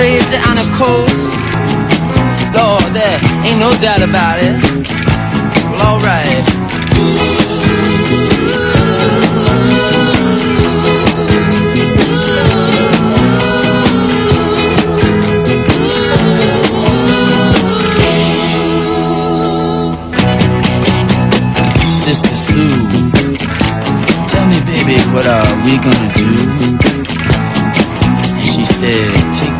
crazy on the coast. Lord, there ain't no doubt about it. Well, alright. Sister Sue, tell me, baby, what are we gonna do? And she said, take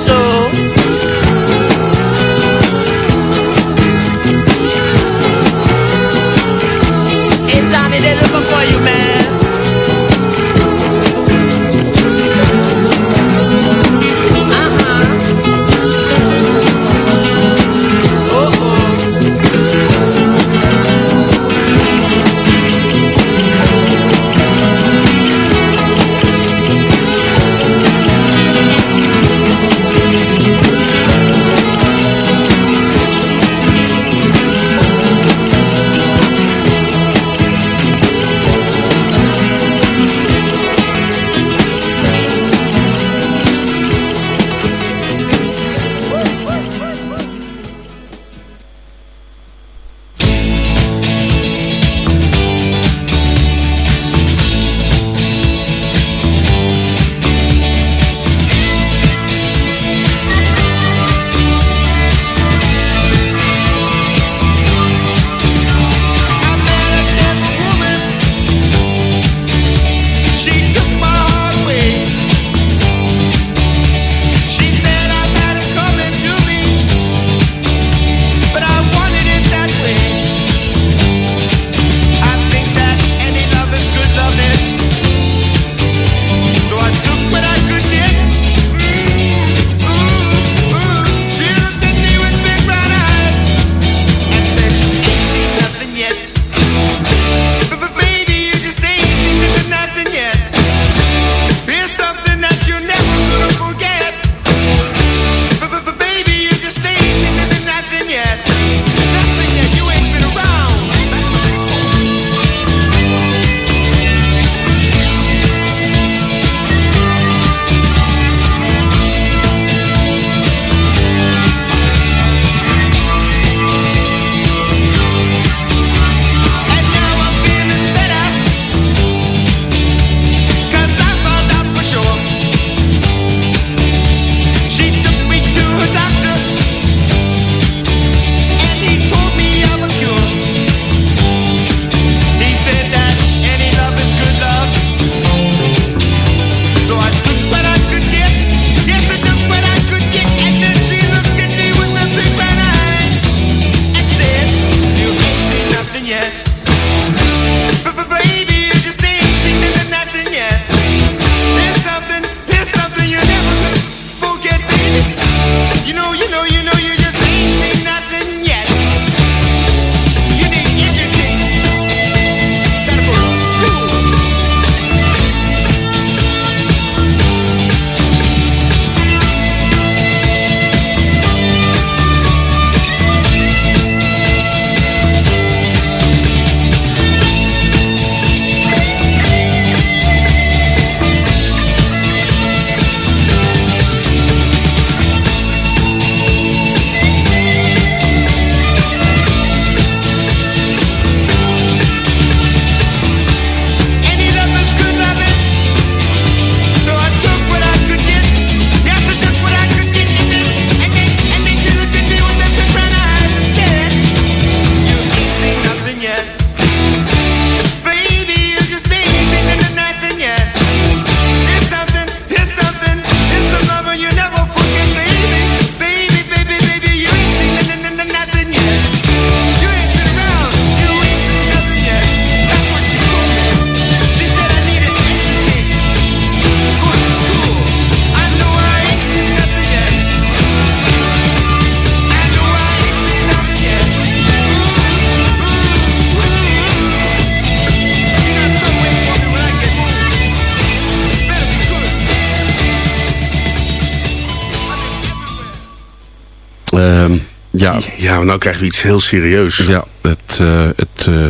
Ja, Ja, nou krijgen we iets heel serieus. ja, het, eh, het, eh,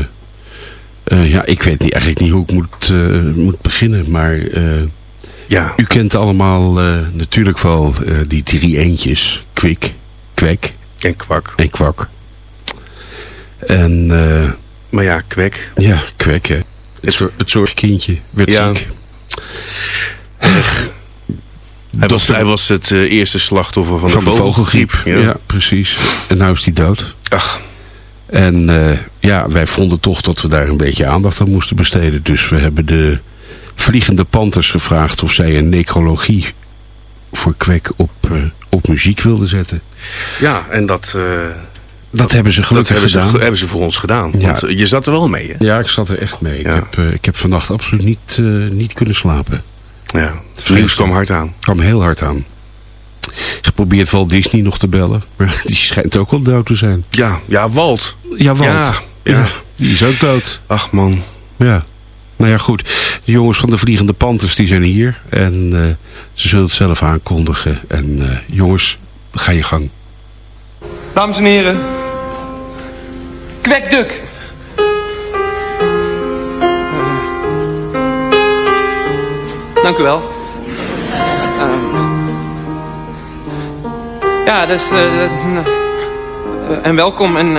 eh, ja, ik weet niet, eigenlijk niet hoe ik moet, moet beginnen, maar Ja, u kent allemaal natuurlijk wel die drie eentjes, Kwik, Kwek en kwak. en Kwak. En Maar ja, kwek. ja, Kwek, hè. Het, het zorgkindje werd Ja. ziek. Hij was, hij was het eh, eerste slachtoffer van, van de vogelgriep. Ja. Ja. precies. En nou is die dood. Ach, En eh, ja, wij vonden toch dat we daar een beetje aandacht aan moesten besteden. Dus we hebben de Vliegende Panthers gevraagd of zij een necrologie voor kwek op, eh, op muziek wilden zetten. ja, en dat, eh, Dat hebben ze dat gelukkig hebben, ze, gedaan. hebben ze voor ons gedaan. Ja. Want je zat er wel mee, hè? Ja, ik zat er echt mee. Ja. Ik, heb, ik heb vannacht absoluut niet, niet kunnen slapen. Ja. Het nieuws kwam hard aan. kwam heel hard aan. Geprobeerd Walt Disney nog te bellen. Maar die schijnt ook wel dood te zijn. Ja, ja, Walt. Ja, Walt. Ja, Ja, ja. die is ook dood. Ach man. Ja. Nou ja, goed. De jongens van de Vliegende Panthers die zijn hier. En eh, ze zullen het zelf aankondigen. En eh, jongens, ga je gang. Dames en heren. Kwekduk. Dank u wel. Ehm, ja, dus... eh, eh, eh, en welkom. En,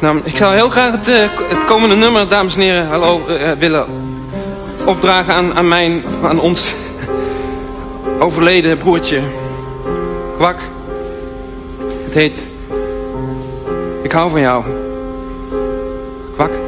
nou, ik zou heel graag het, het komende nummer, dames en heren, hallo, willen opdragen aan, aan mijn, aan ons overleden broertje. Kwak. Het heet... Ik hou van jou. Kwak.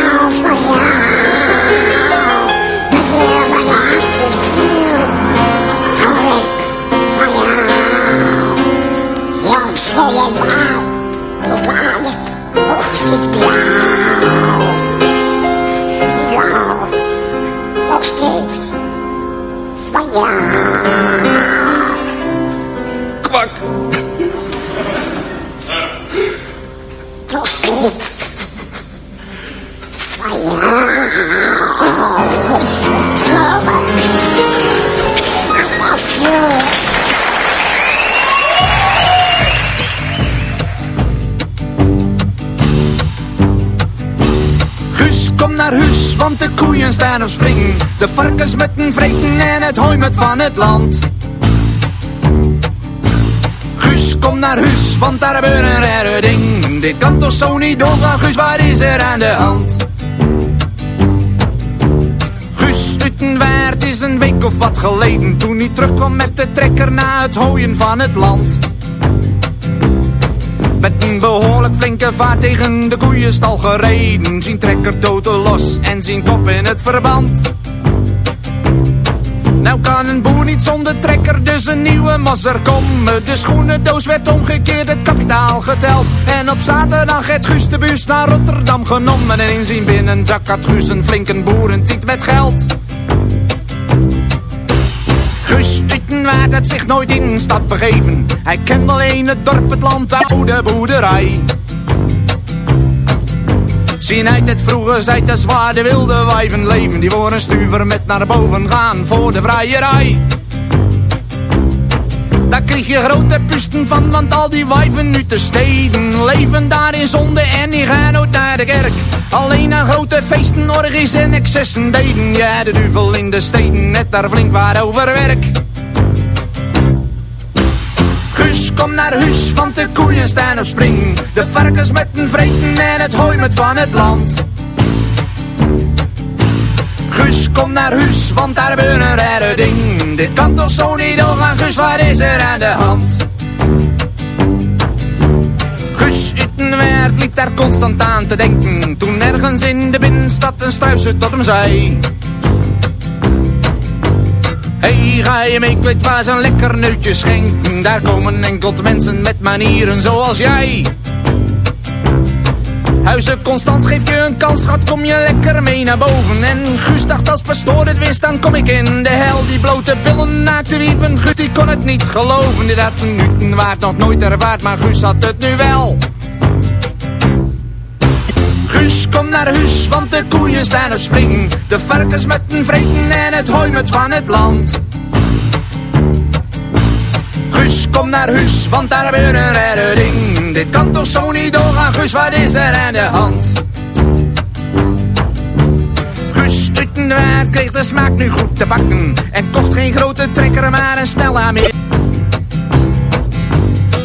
ochtendblauw. Ik De varkens met een vreten en het hooi van het land. Guus, kom naar huis, want daar gebeurt een rare ding. Dit kan toch zo niet doorgaan, Guus, wat is er aan de hand? Guus Utenwaard is een week of wat geleden Toen hij terugkwam met de trekker na het hooien van het land Met een behoorlijk flinke vaart tegen de koeienstal gereden Zien trekker toten los en zien kop in het verband nou kan een boer niet zonder trekker, dus een nieuwe masser komen. De schoenendoos werd omgekeerd, het kapitaal geteld. En op zaterdag het Guus de bus naar Rotterdam genomen. En in zijn binnenzak had Guus een flinke boerentiet met geld. Guus Utenwaard had zich nooit in een stad begeven. Hij kende alleen het dorp, het land, de oude boerderij. Zien uit het vroeger zijt de wilde wijven leven Die voor een stuver met naar boven gaan voor de vrijerij Daar kreeg je grote pusten van, want al die wijven nu te steden Leven daar in zonde en die gaan nooit naar de kerk. Alleen aan grote feesten, orgies en excessen deden. Ja, de duvel in de steden, net daar flink waar over werk Guus, kom naar huis, want de koeien staan op spring. De varkens met een vreten en het hooi met van het land. Guus, kom naar huis, want daar gebeurt een rare ding. Dit kan toch zo niet doorgaan, Guus, wat is er aan de hand? Guus Utenwaard liep daar constant aan te denken. Toen ergens in de binnenstad een struisje tot hem zei. Hey, ga je mee, ik weet waar ze een lekker neutje schenken. Daar komen enkel mensen met manieren zoals jij. Huizen Constant geeft je een kans, schat, kom je lekker mee naar boven. En Guus dacht als pastoor het wist, dan kom ik in de hel. Die blote billen te wieven, Guus die kon het niet geloven. Dit had een waard, nog nooit ervaard, maar Guus had het nu wel. Guus, kom naar huis, want de koeien staan op spring. De varkens met een vreten en het hooi met van het land. Guus, kom naar huis, want daar gebeurt een rare ding. Dit kan toch zo niet doorgaan, Guus, wat is er aan de hand? Guus Utenwaard kreeg de smaak nu goed te bakken. En kocht geen grote trekker, maar een snelle.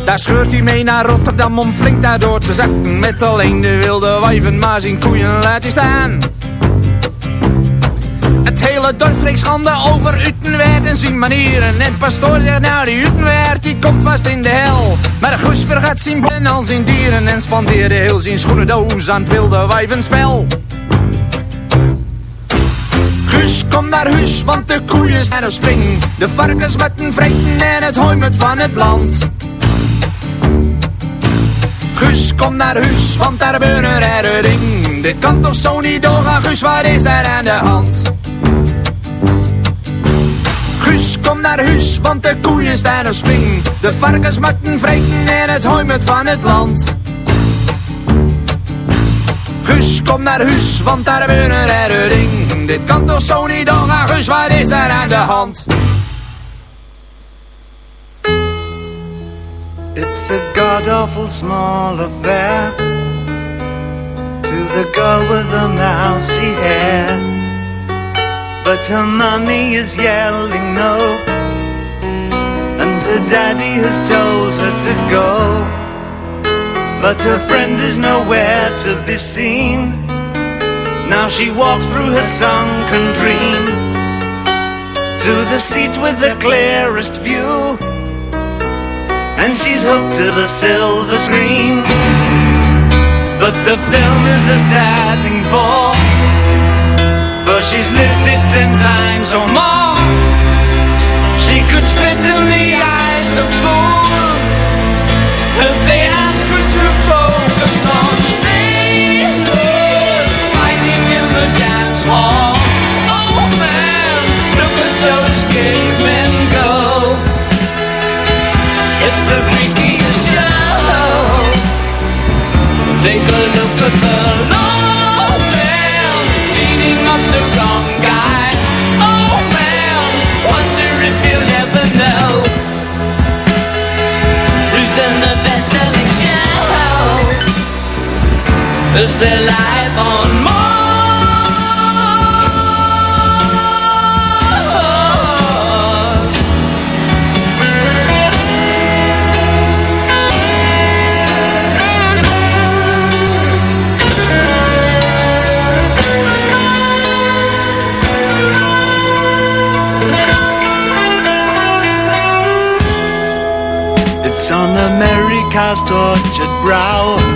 Daar scheurt hij mee naar Rotterdam om flink daardoor te zakken. Met alleen de wilde wijven, maar zijn koeien laat hij staan. Het hele dorp spreekt schande over Utenwerd en zijn manieren. En pastoor zegt nou die Utenwerd die komt vast in de hel. Maar de goes zijn en al zijn dieren. En spandeerde heel zijn schoenendoos aan het wilde wijvenspel. Guus, kom naar huis, want de koeien zijn op spring. De varkens met een vreten en het hooi met van het land. Guus, kom naar huis, want daar gebeurt een rare ding. Dit kan toch zo niet doorgaan, Guus, wat is daar aan de hand? Guus, kom naar huis, want de koeien staan op spring. De varkens moeten vreten en het hooi met van het land. Guus, kom naar huis, want daar gebeurt een rare ding. Dit kan toch zo niet doorgaan, Guus, wat is daar aan de hand? It's a god-awful small affair. To the girl with the mousy hair. But her mummy is yelling no. And her daddy has told her to go. But her friend is nowhere to be seen. Now she walks through her sunken dream. To the seat with the clearest view and she's hooked to the silver screen. But the film is a sad thing for, for she's lived it ten times or more. She could spit in the eyes of fools if they ask her to focus on Is there life on Mars? It's on America's tortured brow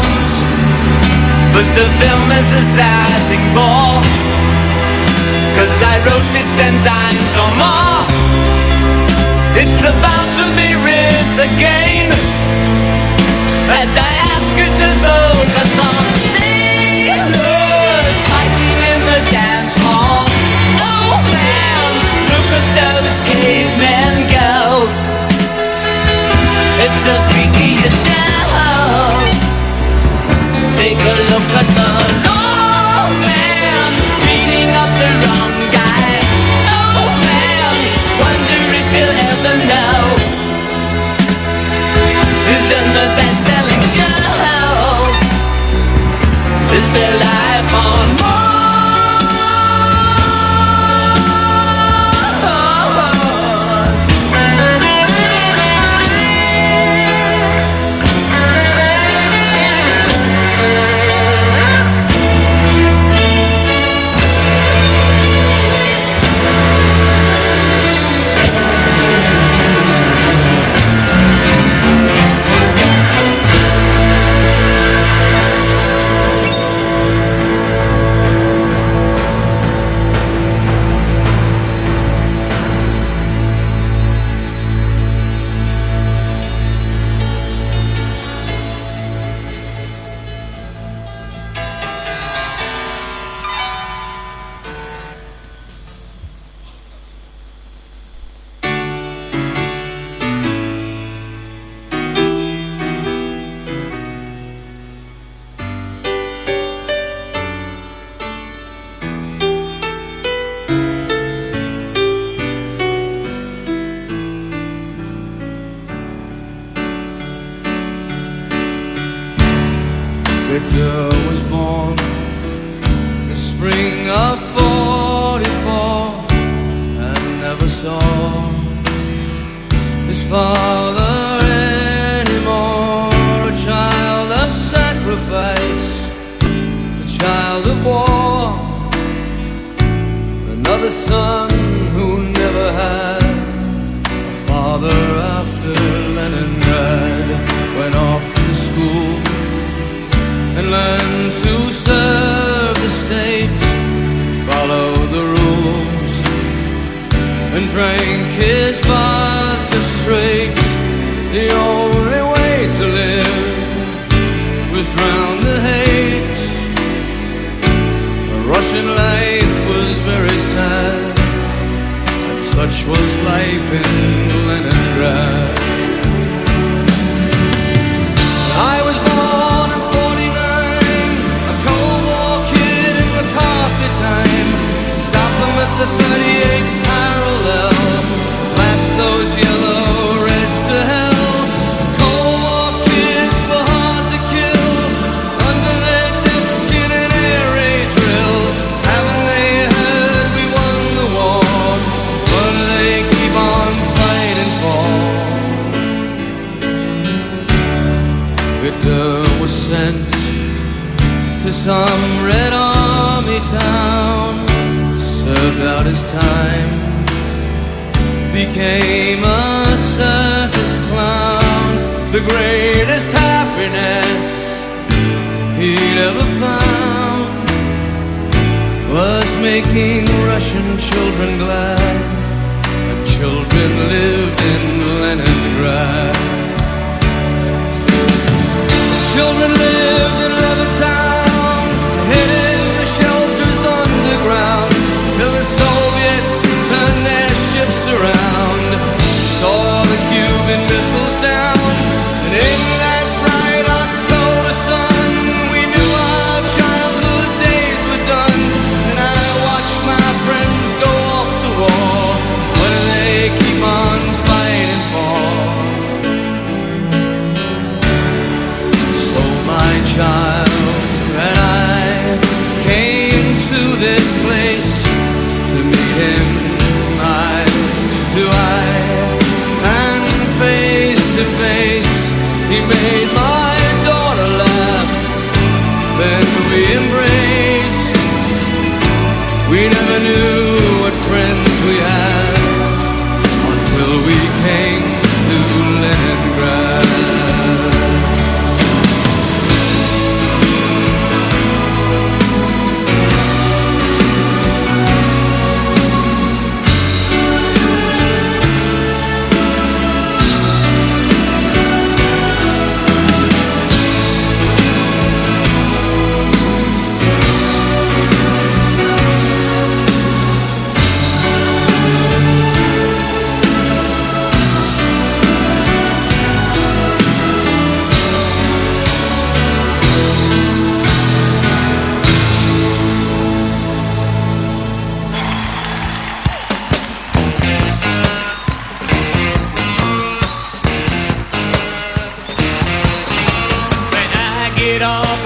But the film is a sad thing for Cause I wrote it ten times or more. It's about to be writ again the best-selling show. There Victor was born the spring of 44 and never saw his father anymore. A child of sacrifice, a child of war, another son and drank his vodka straight. The only way to live was drown the hate. The Russian life was very sad, and such was life in some Red Army town, served out his time, became a circus clown. The greatest happiness he'd ever found was making Russian children glad, and children lived in Leningrad. Missiles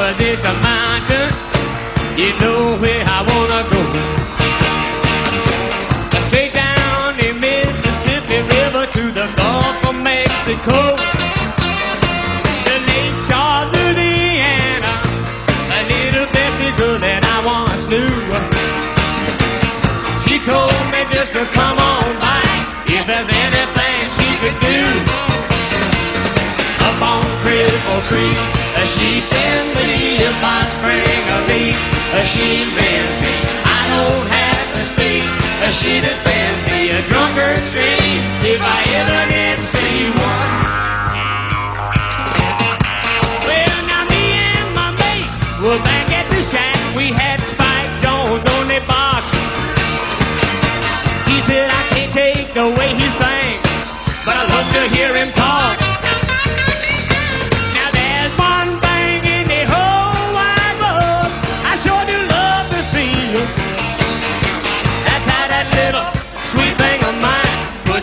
of this mountain, you know where I wanna go. Straight down the Mississippi River to the Gulf of Mexico. The Lake Charles, Louisiana, a little Bessie girl that I once knew. She told me just to come on by if there's anything she could do up on Creek. She sends me if I spring a leak. She bends me. I don't have to speak. She defends me a drunkard stream if I ever did see one. Well, now me and my mate were back at the shack. We had Spike Jones on the box. She said I can't take the way he sang, but I love to hear him talk.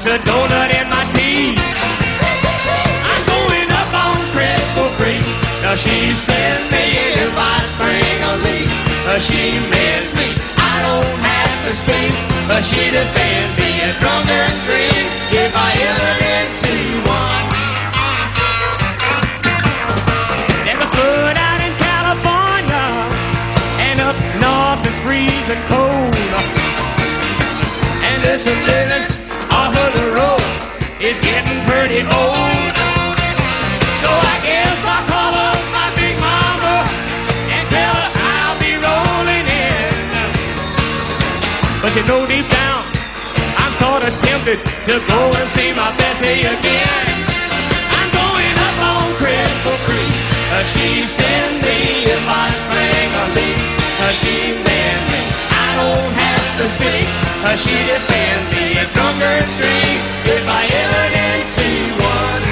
Puts a donut in my tea. I'm going up on Critical Creek. Now she sends me uh, she mends me. I don't have to speak, she defends me. A drunker's dream, if I ever did see one. There's a foot out in California, and up north it's freezing cold. And this living is getting pretty old. So I guess I'll call up my big mama and tell her I'll be rolling in. But you know deep down, I'm sort of tempted to go and see my Bessie again. I'm going up on Cripple Creek. Uh, she sends me if I spring a leak. Uh, she mends me. I don't have to speak. Uh, she defends me. If I ever did see one.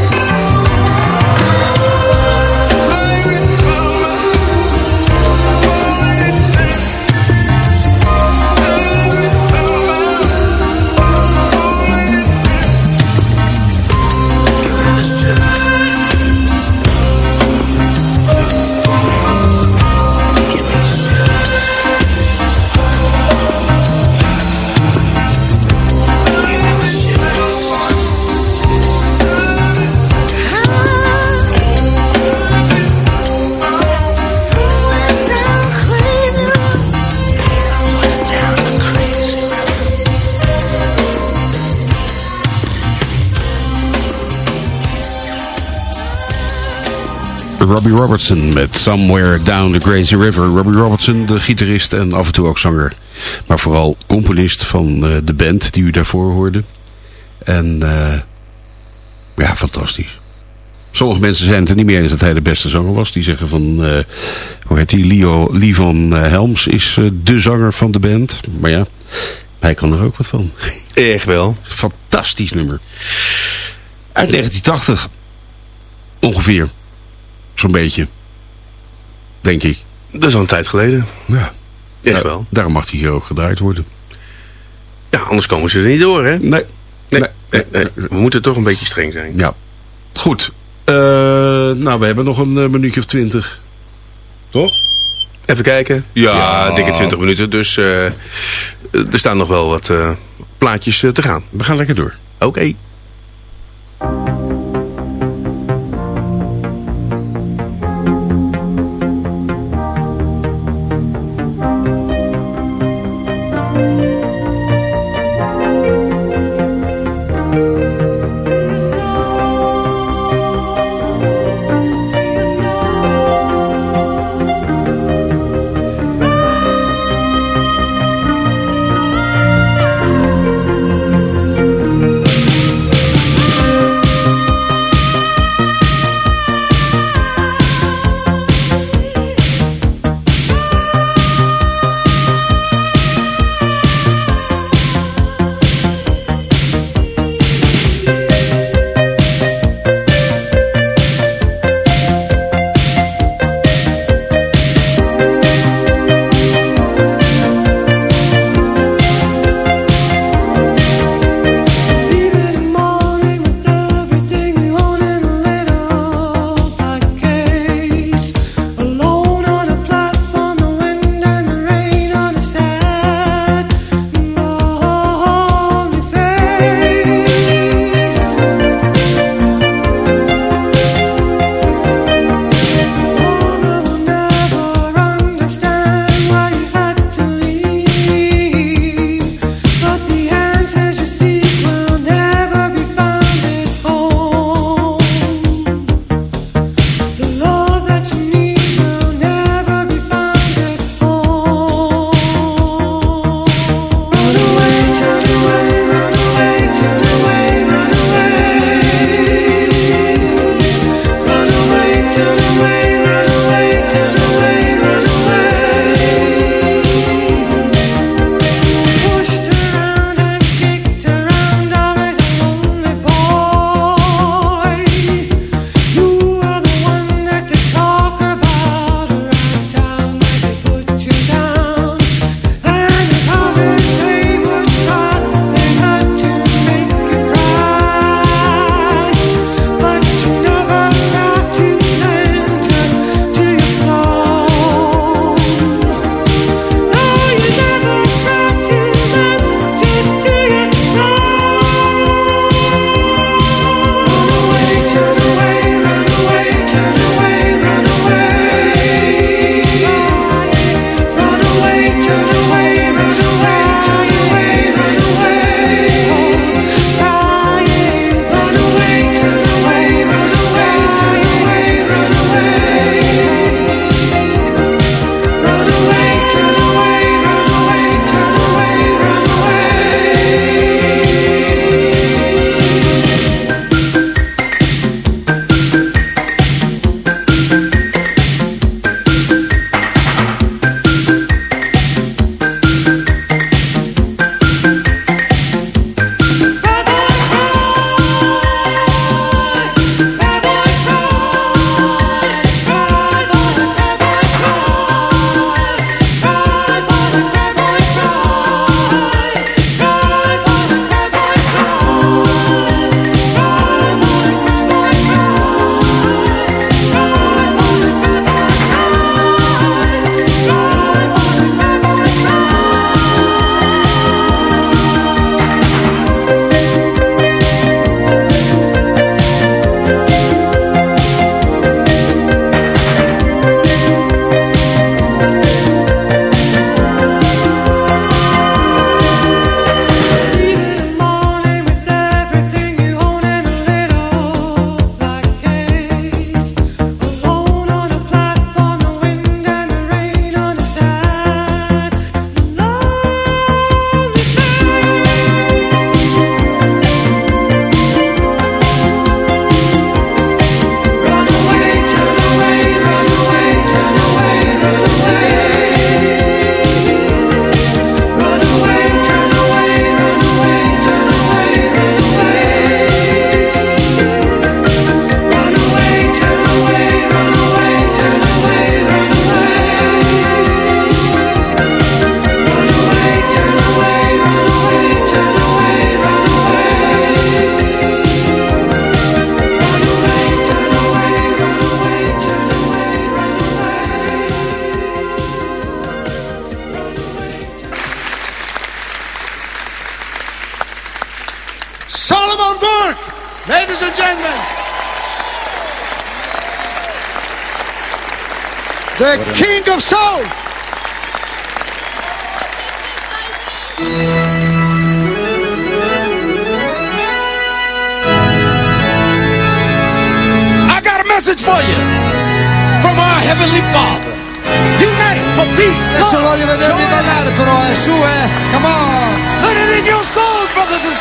Robbie Robertson met Somewhere Down the Crazy River. Robbie Robertson, de gitarist en af en toe ook zanger. Maar vooral componist van uh, de band die u daarvoor hoorde. En uh, ja, fantastisch. Sommige mensen zijn het er niet meer eens dat hij de beste zanger was. Die zeggen van, uh, hoe heet die, Leo, Lee van Helms is de zanger van de band. Maar ja, hij kan er ook wat van. Echt wel. Fantastisch nummer. Uit 1980. Ongeveer. Zo'n beetje. Denk ik. Dat is al een tijd geleden. Ja. Echt wel. Daarom mag hij hier ook gedraaid worden. Ja, anders komen ze er niet door, hè? Nee. Nee, nee, nee. We moeten toch een beetje streng zijn. Ja. Goed. Eh, nou, we hebben nog een eh, minuutje of twintig. Toch? Even kijken. Ja, Ja. dikke 20 minuten. Dus eh, er staan nog wel wat plaatjes te gaan. We gaan lekker door. Oké.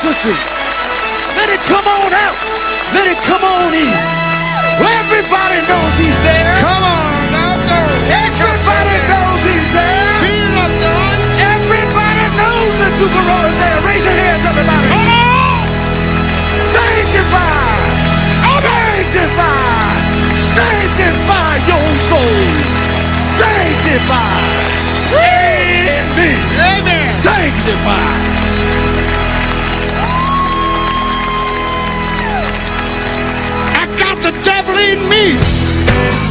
sisters. Let it come on out. Let it come on in. Everybody knows he's there. Come on out. Everybody knows he's there. Everybody knows that Super Roy is there. Raise your hands, everybody. Come on. Sanctify. Sanctify. Sanctify your souls. Sanctify. In. Amen. Sanctify. me.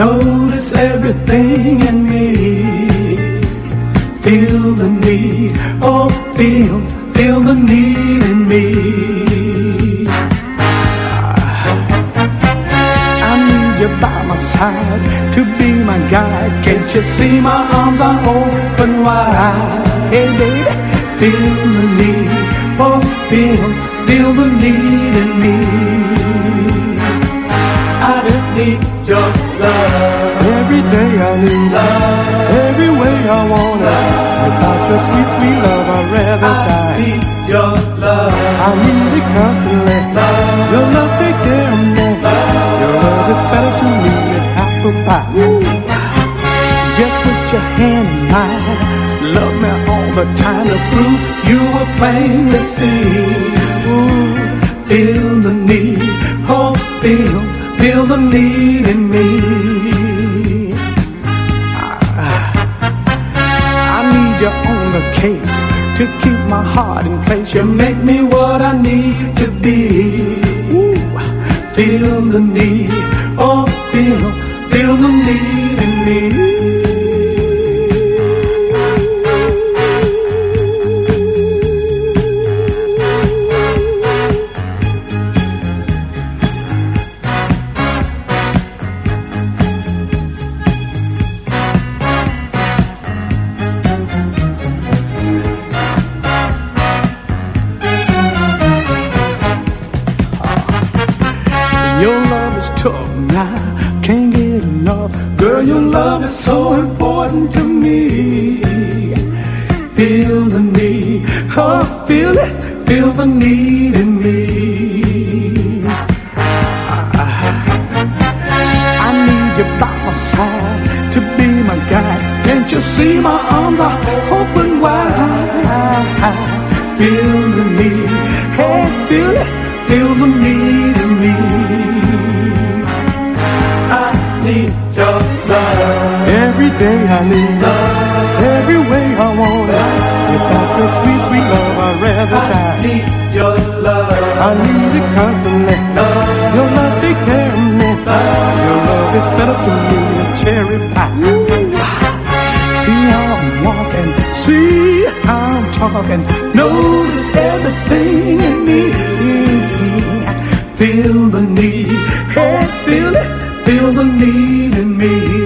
Notice everything tough now, can't get enough. Girl, your love is so important to me. Feel the need, oh, feel it, feel the need in me. I need you by my side to be my guide. Can't you see my arms are open wide? Feel the need, hey, feel it, feel the need I need love. Every way I want it. Without your sweet, sweet love, I'd rather die. I need your love. I need it constantly. Your love take care of me. Your love is better to me than cherry pie. See how I'm walking. See how I'm talking. Notice everything in me. Feel the need. Hey, feel it. Feel the need in me.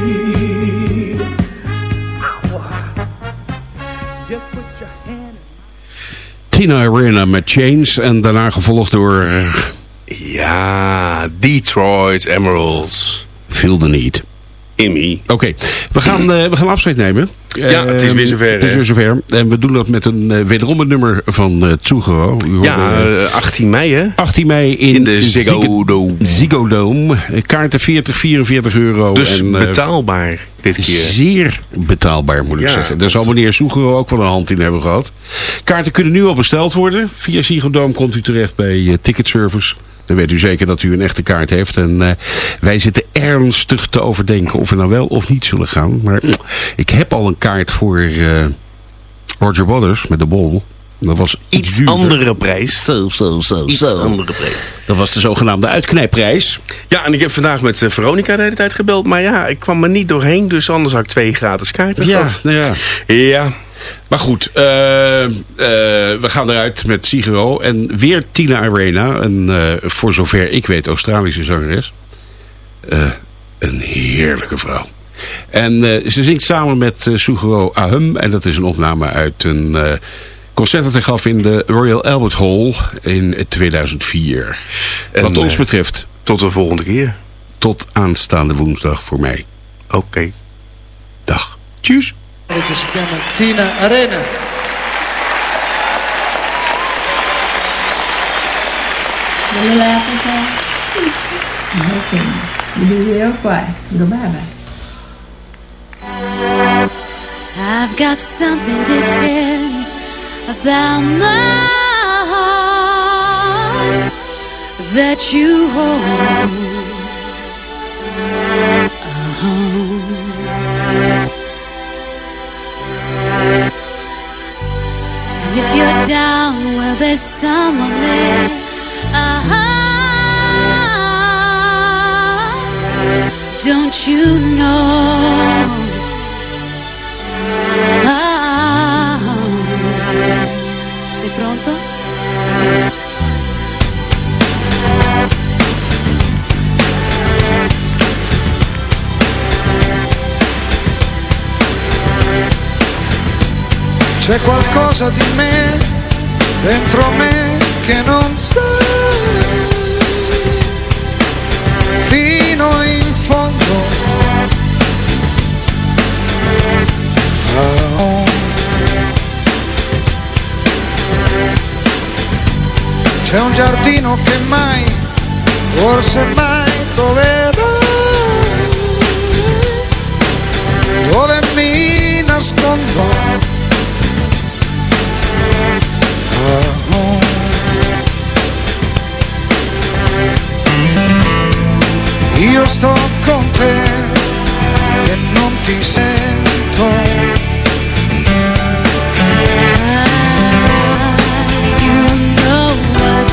Tina Arena met Chains. En daarna gevolgd door Ja, Detroit Emeralds. Feel the Need. Immy. Oké, we, gaan, eh, we gaan afscheid nemen. Ja, het is weer zover, Het is weer zover. En we doen dat met een eh, wederom een nummer van uh, Ja, eh, eh, 18 mei hè? 18 mei in, In de Ziggo Dome. Ziggo Dome. Kaarten 40, 44 euro. Dus en, betaalbaar dit keer. Zeer betaalbaar moet ik Ja, zeggen. Daar zal meneer Soegero ook wel een hand in hebben gehad. Kaarten kunnen nu al besteld worden. Via Ziggo Dome komt u terecht bij eh, Ticketservice. Dan weet u zeker dat u een echte kaart heeft. En eh, wij zitten ernstig te overdenken of we nou wel of niet zullen gaan. Maar ik heb al een kaart voor eh, Roger Waters met de bol. Dat was iets, andere prijs. Zo, zo, zo, Iets zo. andere prijs. Dat was de zogenaamde uitknijpprijs. Ja, en ik heb vandaag met eh, Veronica de hele tijd gebeld. Maar ja, ik kwam er niet doorheen. Dus anders had ik twee gratis kaarten Ja, gehad. nou ja. Ja, Maar goed, eh, eh, we gaan eruit met Sigero. En weer Tina Arena. Een, eh, voor zover ik weet, Australische zangeres. Een heerlijke vrouw. En ze zingt samen met Suguro Ahum. En dat is een opname uit een concert dat hij gaf in de Royal Albert Hall in 2004. En, Wat ons betreft, tot de volgende keer. tot aanstaande woensdag voor mij. Oké. Dag. Tjus. Eventjes kennen Tina Arena. Will you laugh at that? Okay. You be real quiet. Go bye-bye. I've got something to tell you about my heart that you hold. Uh-huh. And if you're down, well, there's someone there. Uh-huh. Don't you know? Ah, sei pronto? C'è qualcosa di me, dentro me, che non sai. Fino in fondo. Ah, oh. C'è un giardino che mai, forse mai troverò. io sto con te e non ti sento. I, you know what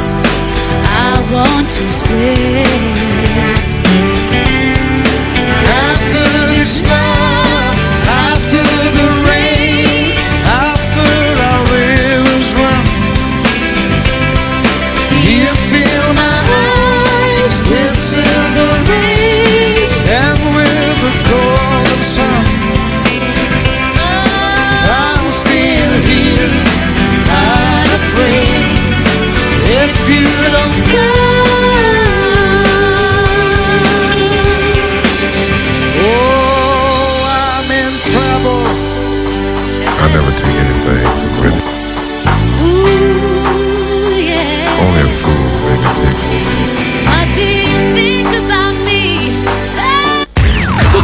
I want to say.